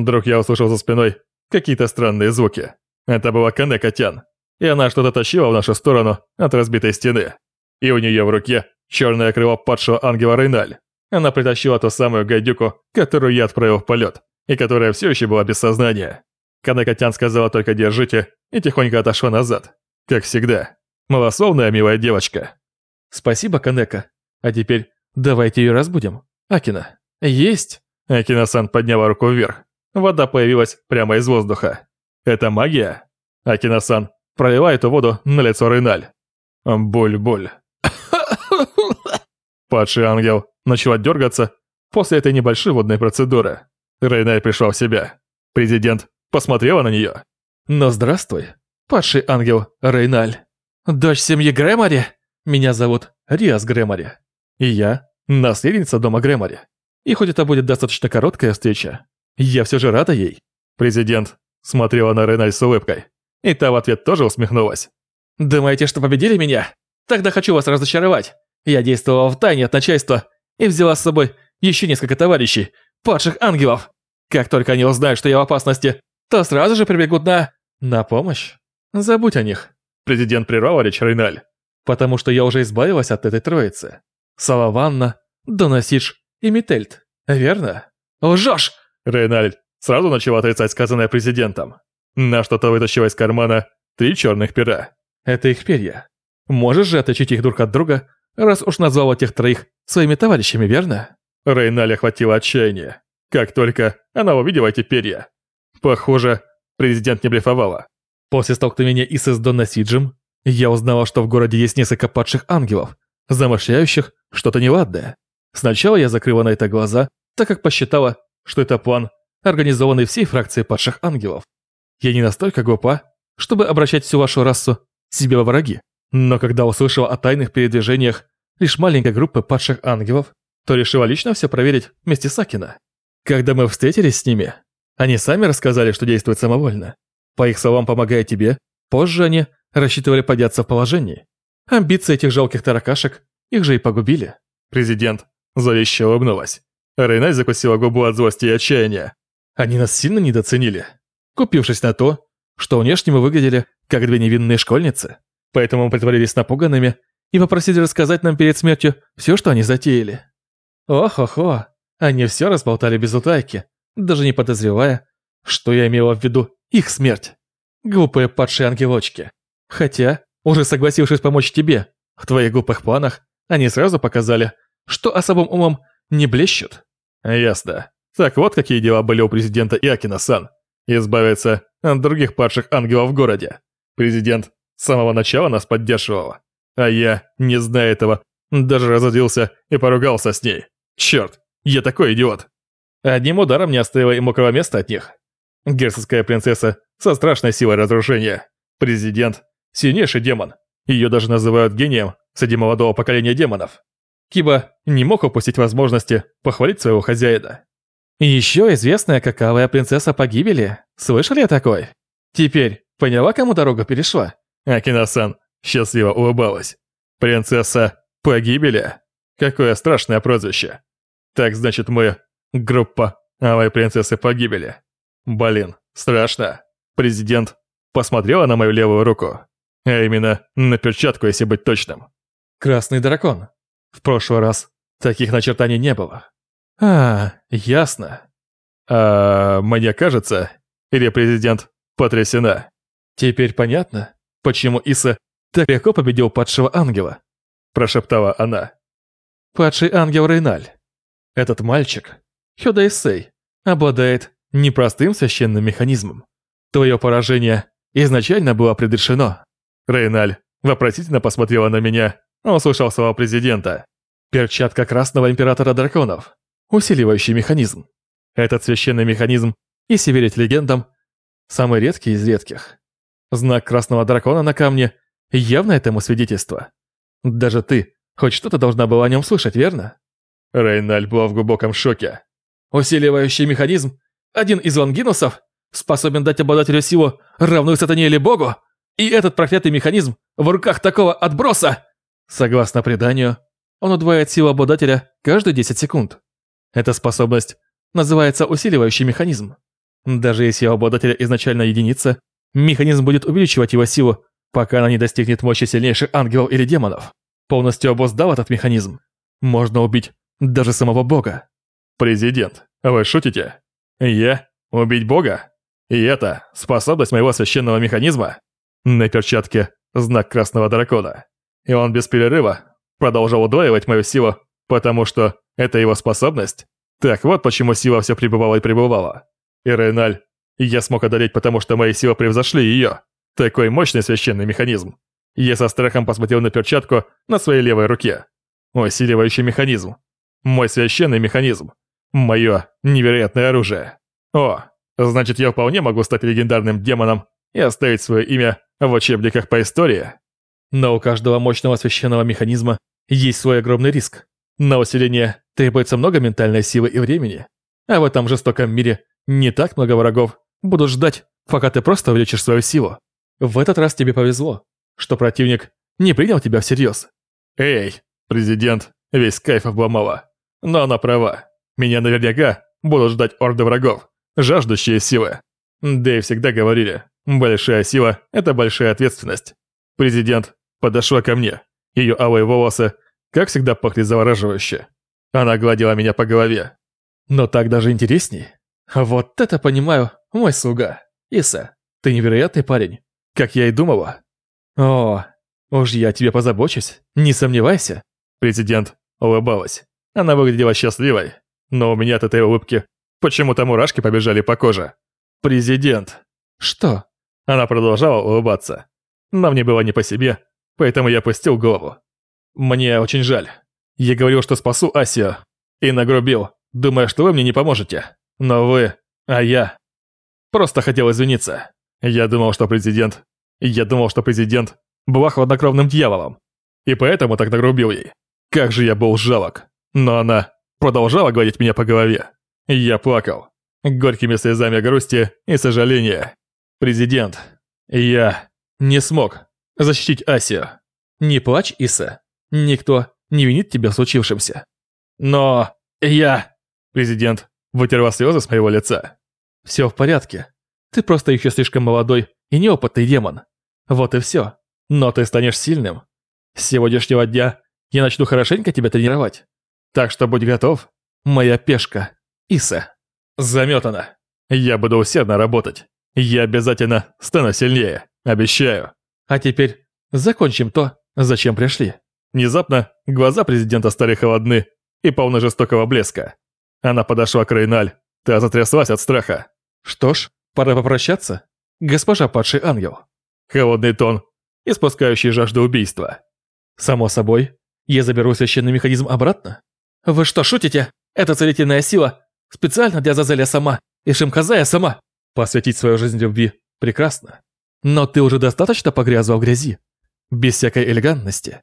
Вдруг я услышал за спиной какие-то странные звуки. Это была Канека-тян, и она что-то тащила в нашу сторону от разбитой стены. И у нее в руке черное крыло падшего ангела Рейналь. Она притащила ту самую гайдюку, которую я отправил в полет, и которая все еще была без сознания. Канека-тян сказала только «держите» и тихонько отошла назад. Как всегда. Малословная милая девочка. Спасибо, Канека. А теперь давайте ее разбудим. Акина. Есть. Акина-сан подняла руку вверх. Вода появилась прямо из воздуха. Это магия? Акина-сан пролила эту воду на лицо Рейналь. Боль-боль. Падший ангел начала дергаться после этой небольшой водной процедуры. Рейналь пришла в себя. Президент посмотрела на нее. «Ну здравствуй, падший ангел Рейналь. Дочь семьи Грэмори? Меня зовут Риас Грэмори. И я наследница дома Грэмори. И хоть это будет достаточно короткая встреча, я все же рада ей». Президент смотрела на Рейналь с улыбкой. И та в ответ тоже усмехнулась. «Думаете, что победили меня? Тогда хочу вас разочаровать. Я действовала в тайне от начальства и взяла с собой еще несколько товарищей, падших ангелов. Как только они узнают, что я в опасности, то сразу же прибегут на... на помощь. Забудь о них. Президент прервал речь Рейналь. Потому что я уже избавилась от этой троицы. Салаванна, Доносидж и Мительд. Верно? Лжешь! Рейналь сразу начал отрицать сказанное президентом. На что-то вытащила из кармана три черных пера. Это их перья. Можешь же отличить их друг от друга, раз уж назвал этих троих своими товарищами, верно? Рейналь охватило отчаяние. Как только она увидела эти перья. Похоже, президент не блефовала. После столкновения Исы с Донна Сиджем, я узнала, что в городе есть несколько падших ангелов, замышляющих что-то неладное. Сначала я закрыла на это глаза, так как посчитала, что это план, организованный всей фракцией падших ангелов. Я не настолько глупа, чтобы обращать всю вашу расу себе во враги. Но когда услышала о тайных передвижениях лишь маленькой группы падших ангелов, то решила лично все проверить вместе с Акина. Когда мы встретились с ними, они сами рассказали, что действуют самовольно. По их словам, помогая тебе, позже они рассчитывали подняться в положении. Амбиции этих жалких таракашек их же и погубили. Президент зловеще улыбнулась. Рейнай закусила губу от злости и отчаяния. Они нас сильно недооценили, купившись на то, что внешне мы выглядели как две невинные школьницы. Поэтому мы притворились напуганными и попросили рассказать нам перед смертью все, что они затеяли. Ох-охо, они все разболтали без утайки, даже не подозревая, что я имела в виду их смерть. Глупые падшие ангелочки. Хотя, уже согласившись помочь тебе, в твоих глупых планах, они сразу показали, что особым умом не блещут. Ясно. Так вот какие дела были у президента Иакина-сан. Избавиться от других падших ангелов в городе. Президент с самого начала нас поддерживал. А я, не зная этого, даже разозлился и поругался с ней. Черт, я такой идиот. Одним ударом не оставила и мокрого места от них. Герцогская принцесса со страшной силой разрушения. Президент – сильнейший демон. Ее даже называют гением среди молодого поколения демонов. Киба не мог упустить возможности похвалить своего хозяина. Еще известная какавая принцесса погибели. Слышали о такой? Теперь поняла, кому дорога перешла? Акина-сан счастливо улыбалась. Принцесса погибели? Какое страшное прозвище. Так значит мы группа Алой принцессы погибели. Блин, страшно. Президент посмотрела на мою левую руку. А именно, на перчатку, если быть точным. Красный дракон. В прошлый раз таких начертаний не было. А, ясно. А мне кажется, или президент потрясена. Теперь понятно, почему Иса так легко победил падшего ангела, прошептала она. Падший ангел Рейналь. Этот мальчик, Хёдайсей, обладает непростым священным механизмом. Твое поражение изначально было предрешено. Рейналь вопросительно посмотрела на меня, услышал слова президента. Перчатка Красного Императора Драконов. Усиливающий механизм. Этот священный механизм, если верить легендам, самый редкий из редких. Знак Красного Дракона на камне явно этому свидетельство. Даже ты хоть что-то должна была о нем слышать, верно? Рейналь была в глубоком шоке. Усиливающий механизм? Один из лонгинусов? Способен дать обладателю силу, равную сатане или богу? И этот проклятый механизм в руках такого отброса? Согласно преданию, он удваивает силу обладателя каждые 10 секунд. Эта способность называется усиливающий механизм. Даже если у обладателя изначально единица, механизм будет увеличивать его силу, пока она не достигнет мощи сильнейших ангелов или демонов. Полностью обуздав этот механизм, можно убить даже самого бога. Президент, вы шутите? Я? Убить бога? И это способность моего священного механизма? На перчатке знак красного дракона. И он без перерыва продолжал удваивать мою силу, потому что это его способность? Так вот почему сила все пребывала и пребывала. И Рейналь я смог одолеть, потому что мои силы превзошли ее. Такой мощный священный механизм. Я со страхом посмотрел на перчатку на своей левой руке. Усиливающий механизм. Мой священный механизм. Мое невероятное оружие. О, значит я вполне могу стать легендарным демоном и оставить свое имя в учебниках по истории. Но у каждого мощного священного механизма есть свой огромный риск. На усиление требуется много ментальной силы и времени. А в этом жестоком мире не так много врагов будут ждать, пока ты просто увеличишь свою силу. В этот раз тебе повезло, что противник не принял тебя всерьез. Эй, президент, весь кайф обломала. Но она права. Меня наверняка будут ждать орды врагов, жаждущие силы. Да и всегда говорили, большая сила – это большая ответственность. Президент подошла ко мне. Ее алые волосы, как всегда, пахли завораживающе. Она гладила меня по голове. Но так даже интересней. Вот это понимаю, мой слуга. Иса, ты невероятный парень, как я и думала. О, уж я тебе позабочусь, не сомневайся. Президент улыбалась. Она выглядела счастливой, но у меня от этой улыбки почему-то мурашки побежали по коже. Президент. Что? Она продолжала улыбаться. Но мне было не по себе, поэтому я опустил голову. Мне очень жаль. Я говорил, что спасу Асию. И нагрубил, думая, что вы мне не поможете. Но вы, а я... Просто хотел извиниться. Я думал, что президент... Я думал, что президент была хладнокровным дьяволом. И поэтому так нагрубил ей. Как же я был жалок. Но она продолжала гладить меня по голове. Я плакал. Горькими слезами грусти и сожаления. Президент, я не смог защитить Асию. Не плачь, Иса. Никто не винит тебя в случившемся. Но я... Президент вытерла слезы с моего лица. Все в порядке. Ты просто еще слишком молодой и неопытный демон. Вот и все. Но ты станешь сильным. С сегодняшнего дня я начну хорошенько тебя тренировать. Так что будь готов, моя пешка, Иса. Заметана. Я буду усердно работать. Я обязательно стану сильнее, обещаю. А теперь закончим то, зачем пришли. Внезапно глаза президента стали холодны и полны жестокого блеска. Она подошла к Рейналь, та затряслась от страха. Что ж, пора попрощаться, госпожа падший ангел. Холодный тон, испускающий жажду убийства. Само собой, я заберу священный механизм обратно. Вы что, шутите? Это целительная сила специально для Зазеля сама и Шимхазая сама. Посвятить свою жизнь любви прекрасно. Но ты уже достаточно погрязла в грязи. Без всякой элегантности.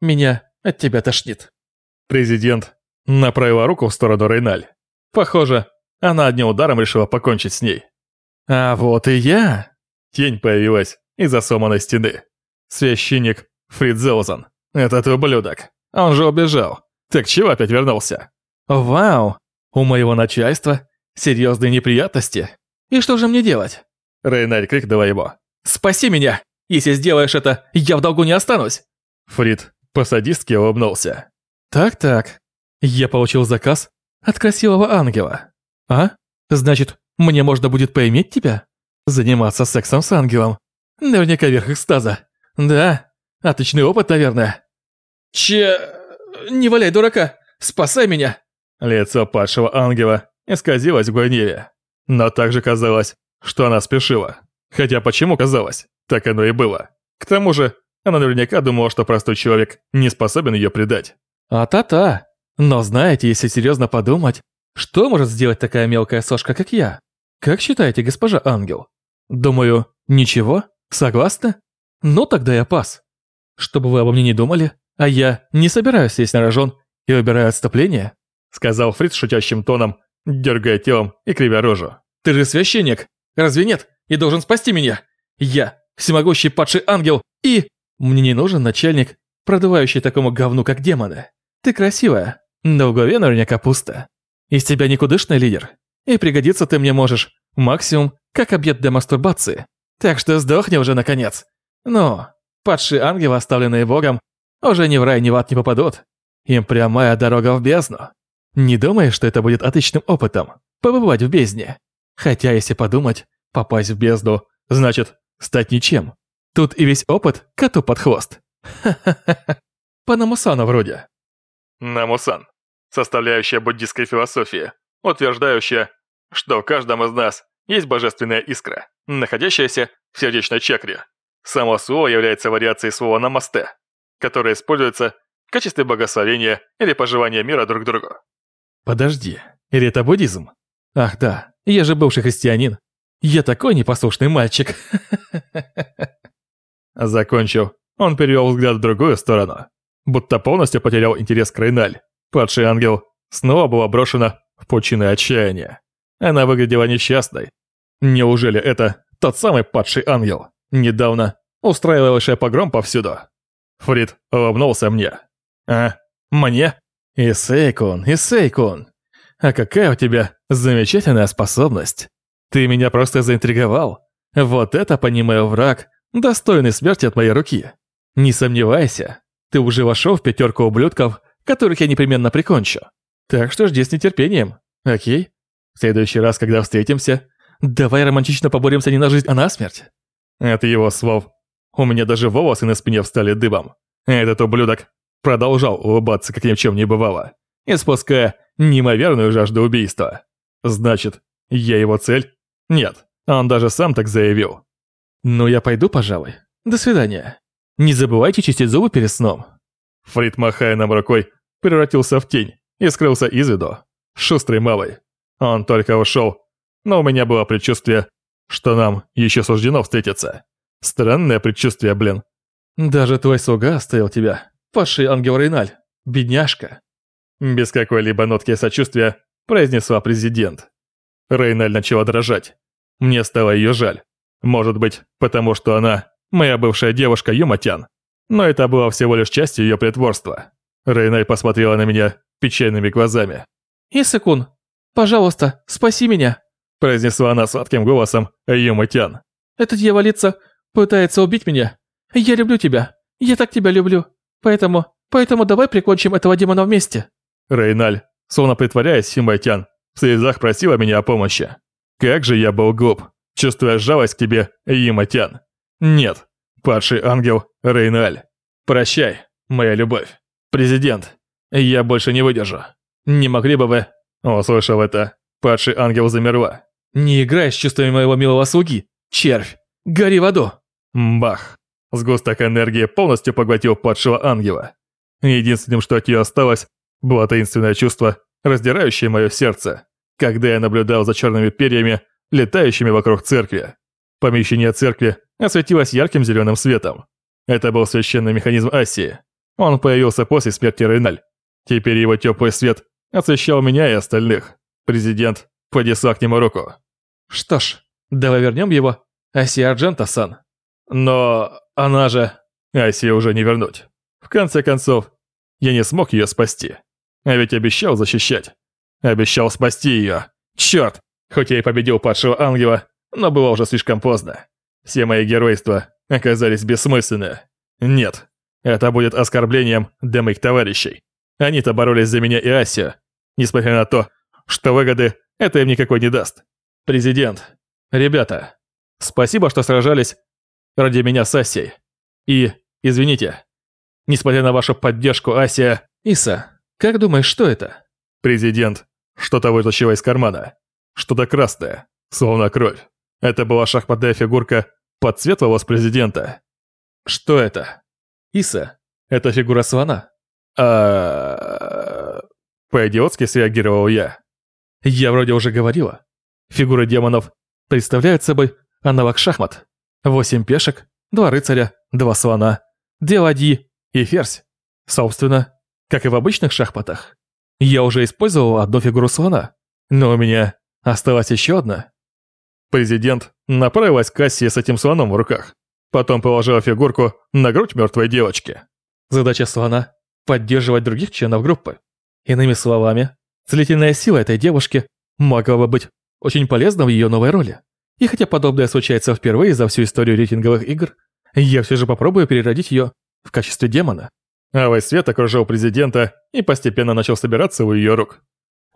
Меня от тебя тошнит. Президент направила руку в сторону Рейналь. Похоже, она одним ударом решила покончить с ней. А вот и я. Тень появилась из-за сломанной стены. Священник Фридзелзен. Этот ублюдок. Он же убежал. Так чего опять вернулся? Вау, у моего начальства серьезные неприятности. И что же мне делать? Рейналь крикнула его. Спаси меня! Если сделаешь это, я в долгу не останусь. Фрид по-садистски улыбнулся. Так-так, я получил заказ от красивого ангела. А? Значит, мне можно будет поиметь тебя? Заниматься сексом с ангелом. Наверняка верх экстаза. Да, отличный опыт, наверное. Че... Не валяй дурака! Спасай меня! Лицо падшего ангела исказилось в гневе. Но также казалось, что она спешила. Хотя почему казалось? Так оно и было. К тому же, она наверняка думала, что простой человек не способен ее предать. А-та-та. Но знаете, если серьезно подумать, что может сделать такая мелкая сошка, как я? Как считаете, госпожа Ангел? Думаю, ничего? Согласны? Ну тогда я пас. Чтобы вы обо мне не думали, а я не собираюсь сесть на рожон и выбираю отступление, сказал Фриц шутящим тоном, дергая телом и кривя рожу. Ты же священник, разве нет? И должен спасти меня. Я, всемогущий падший ангел, и... Мне не нужен начальник, продувающий такому говну, как демоны. Ты красивая, но в голове наверняка пусто. Из тебя никудышный лидер. И пригодиться ты мне можешь Максимум, как объект для мастурбации. Так что сдохни уже наконец. Но падшие ангелы, оставленные Богом, уже ни в рай, ни в ад не попадут. Им прямая дорога в бездну. Не думаешь, что это будет отличным опытом – побывать в бездне? Хотя, если подумать, попасть в бездну – значит стать ничем. Тут и весь опыт коту под хвост. Ха-ха-ха. По Намусану вроде. Намусан. Составляющая буддийской философии, утверждающая, что в каждом из нас есть божественная искра, находящаяся в сердечной чакре. Само слово является вариацией слова «намасте», которое используется в качестве благословения или пожелания мира друг другу. Подожди, или это буддизм? Ах да, я же бывший христианин. Я такой непослушный мальчик. Закончив, он перевел взгляд в другую сторону, будто полностью потерял интерес к Рейналь. Падший ангел снова была брошена в пучины отчаяния. Она выглядела несчастной. Неужели это тот самый падший ангел, недавно устраивавший погром повсюду? Фрид улыбнулся мне. «А, мне?» «Исейкун, Исейкун, а какая у тебя замечательная способность. Ты меня просто заинтриговал. Вот это, понимаю, враг, достойный смерти от моей руки. Не сомневайся, ты уже вошел в пятерку ублюдков, которых я непременно прикончу. Так что жди с нетерпением, окей? В следующий раз, когда встретимся, давай романтично поборемся не на жизнь, а на смерть. Это его слов. У меня даже волосы на спине встали дыбом. Этот ублюдок продолжал улыбаться, как ни в чем не бывало, испуская неимоверную жажду убийства. Значит, я его цель? Нет, он даже сам так заявил. Ну, я пойду, пожалуй. До свидания. Не забывайте чистить зубы перед сном. Фрид, махая нам рукой, превратился в тень и скрылся из виду. Шустрый малый. Он только ушел, но у меня было предчувствие, что нам еще суждено встретиться. Странное предчувствие, блин. Даже твой слуга оставил тебя, падший ангел Рейналь, бедняжка. Без какой-либо нотки сочувствия произнесла президент. Рейналь начала дрожать. Мне стало ее жаль. Может быть, потому что она моя бывшая девушка Юматян. Но это было всего лишь частью ее притворства. Рейналь посмотрела на меня печальными глазами. «Исакун, пожалуйста, спаси меня!» произнесла она сладким голосом Юматян. «Этот дьяволица пытается убить меня. Я люблю тебя. Я так тебя люблю. Поэтому, поэтому давай прикончим этого демона вместе». Рейналь, словно притворяясь Симбайтян, в слезах просила меня о помощи. Как же я был глуп, чувствуя жалость к тебе, Юматян. Нет, падший ангел Рейналь. Прощай, моя любовь. Президент, я больше не выдержу. Не могли бы вы... Услышав это, падший ангел замерла. Не играй с чувствами моего милого слуги, червь. Гори в аду. Бах. Сгусток энергии полностью поглотил падшего ангела. Единственным, что от нее осталось, было таинственное чувство, раздирающее мое сердце, когда я наблюдал за черными перьями, летающими вокруг церкви. Помещение церкви осветилось ярким зеленым светом. Это был священный механизм Асии. Он появился после смерти Рейналь. Теперь его теплый свет освещал меня и остальных. Президент поднесла к нему руку. Что ж, давай вернем его, Асия Арджента-сан. Но она же... Асия уже не вернуть. В конце концов, я не смог ее спасти. А ведь обещал защищать. Обещал спасти ее. Черт! Хоть я и победил падшего ангела, но было уже слишком поздно. Все мои геройства оказались бессмысленны. Нет, это будет оскорблением для моих товарищей. Они-то боролись за меня и Асию, несмотря на то, что выгоды это им никакой не даст. Президент, ребята, спасибо, что сражались ради меня с Асией. И, извините, несмотря на вашу поддержку, Асия... Иса, как думаешь, что это? Президент что-то вытащила из кармана. Что-то красное, словно кровь. Это была шахматная фигурка под цвет волос президента. Что это? Иса, это фигура слона. А... По-идиотски среагировал я. Я вроде уже говорила. Фигуры демонов представляют собой аналог шахмат. Восемь пешек, два рыцаря, два слона, две ладьи и ферзь. Собственно, как и в обычных шахматах. Я уже использовал одну фигуру слона, но у меня осталась еще одна. Президент направилась к кассе с этим слоном в руках. Потом положила фигурку на грудь мертвой девочки. Задача слона – поддерживать других членов группы. Иными словами, целительная сила этой девушки могла бы быть очень полезна в ее новой роли. И хотя подобное случается впервые за всю историю рейтинговых игр, я все же попробую переродить ее в качестве демона. Алый свет окружил президента и постепенно начал собираться у ее рук.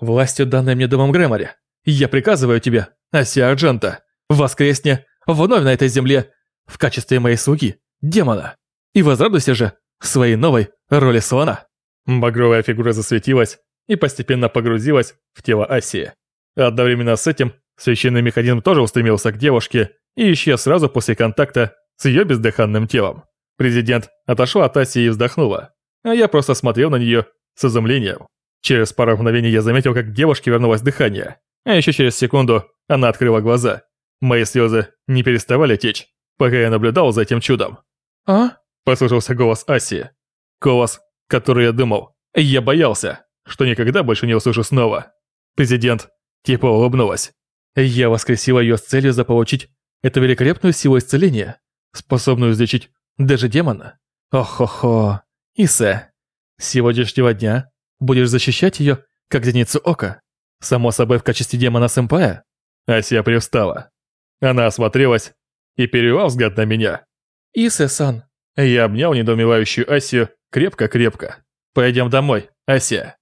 Властью, данной мне домом Грэмори, я приказываю тебе, Асия Арджента, воскресни вновь на этой земле в качестве моей слуги, демона, и возрадуйся же своей новой роли слона». Багровая фигура засветилась и постепенно погрузилась в тело Асии. Одновременно с этим священный механизм тоже устремился к девушке и исчез сразу после контакта с ее бездыханным телом. Президент отошла от Асии и вздохнула, а я просто смотрел на нее с изумлением. Через пару мгновений я заметил, как девушке вернулось дыхание, а еще через секунду она открыла глаза. Мои слезы не переставали течь, пока я наблюдал за этим чудом. «А?» – послышался голос Асии. Голос, который я думал. Я боялся, что никогда больше не услышу снова. Президент типа улыбнулась. Я воскресила ее с целью заполучить эту великолепную силу исцеления, способную излечить даже демона. Ох-хо-хо. Исе, с сегодняшнего дня будешь защищать ее, как зеницу ока. Само собой, в качестве демона-сэмпая. Асия привстала. Она осмотрелась и перевела взгляд на меня. Исе-сан. Я обнял недоумевающую Асию крепко-крепко. «Пойдем домой, Ася».